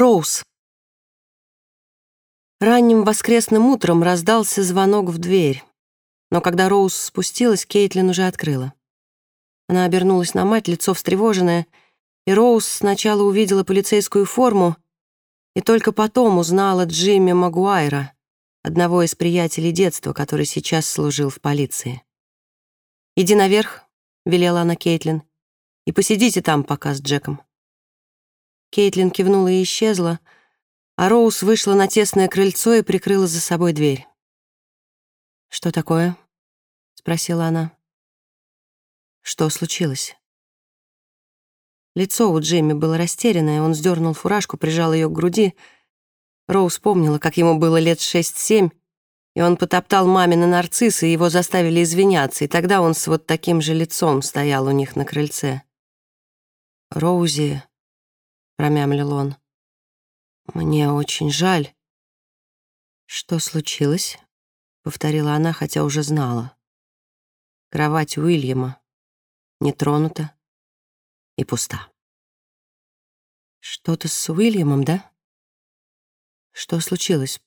Роуз. Ранним воскресным утром раздался звонок в дверь. Но когда Роуз спустилась, Кейтлин уже открыла. Она обернулась на мать, лицо встревоженное, и Роуз сначала увидела полицейскую форму и только потом узнала Джимми Магуайра, одного из приятелей детства, который сейчас служил в полиции. «Иди наверх», — велела она Кейтлин, — «и посидите там пока с Джеком». Кейтлин кивнула и исчезла, а Роуз вышла на тесное крыльцо и прикрыла за собой дверь. «Что такое?» — спросила она. «Что случилось?» Лицо у Джимми было растерянное, он сдернул фуражку, прижал ее к груди. Роуз помнила, как ему было лет шесть-семь, и он потоптал мамины нарциссы, и его заставили извиняться, и тогда он с вот таким же лицом стоял у них на крыльце. «Роузи», промямлил он. «Мне очень жаль». «Что случилось?» — повторила она, хотя уже знала. Кровать Уильяма не тронута и пуста. «Что-то с Уильямом, да?» «Что случилось?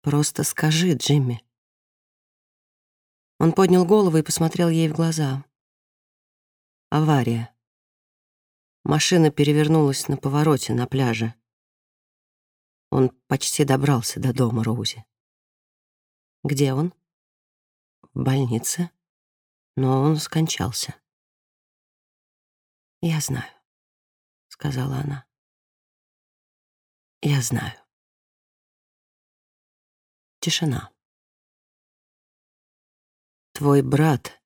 Просто скажи, Джимми». Он поднял голову и посмотрел ей в глаза. «Авария. Машина перевернулась на повороте на пляже. Он почти добрался до дома Роузи. Где он? В больнице. Но он скончался. «Я знаю», — сказала она. «Я знаю». Тишина. «Твой брат.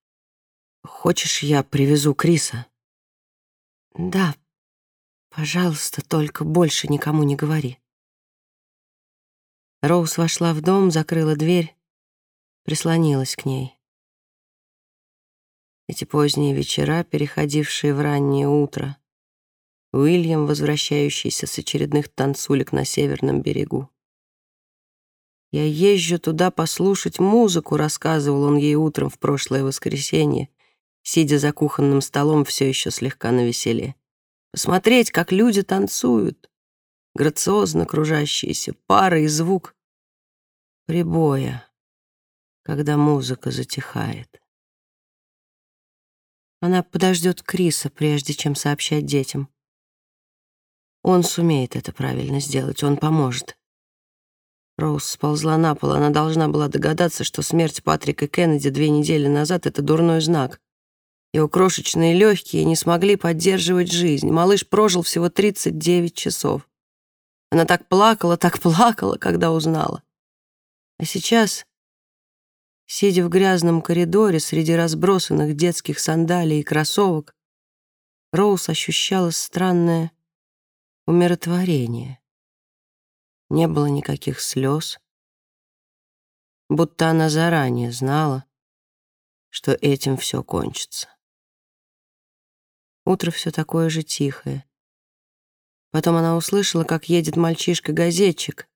Хочешь, я привезу Криса?» «Да, пожалуйста, только больше никому не говори». Роуз вошла в дом, закрыла дверь, прислонилась к ней. Эти поздние вечера, переходившие в раннее утро, Уильям, возвращающийся с очередных танцулек на северном берегу. «Я езжу туда послушать музыку», — рассказывал он ей утром в прошлое воскресенье, сидя за кухонным столом все еще слегка навеселе. Посмотреть, как люди танцуют, грациозно кружащиеся пары и звук прибоя, когда музыка затихает. Она подождет Криса, прежде чем сообщать детям. Он сумеет это правильно сделать, он поможет. Роуз сползла на пол, она должна была догадаться, что смерть Патрика Кеннеди две недели назад — это дурной знак. Его крошечные легкие не смогли поддерживать жизнь. Малыш прожил всего 39 часов. Она так плакала, так плакала, когда узнала. А сейчас, сидя в грязном коридоре среди разбросанных детских сандалий и кроссовок, Роуз ощущала странное умиротворение. Не было никаких слез, будто она заранее знала, что этим все кончится. Утро все такое же тихое. Потом она услышала, как едет мальчишка-газетчик,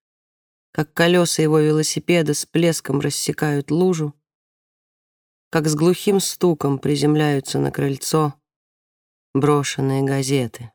как колеса его велосипеда с плеском рассекают лужу, как с глухим стуком приземляются на крыльцо брошенные газеты.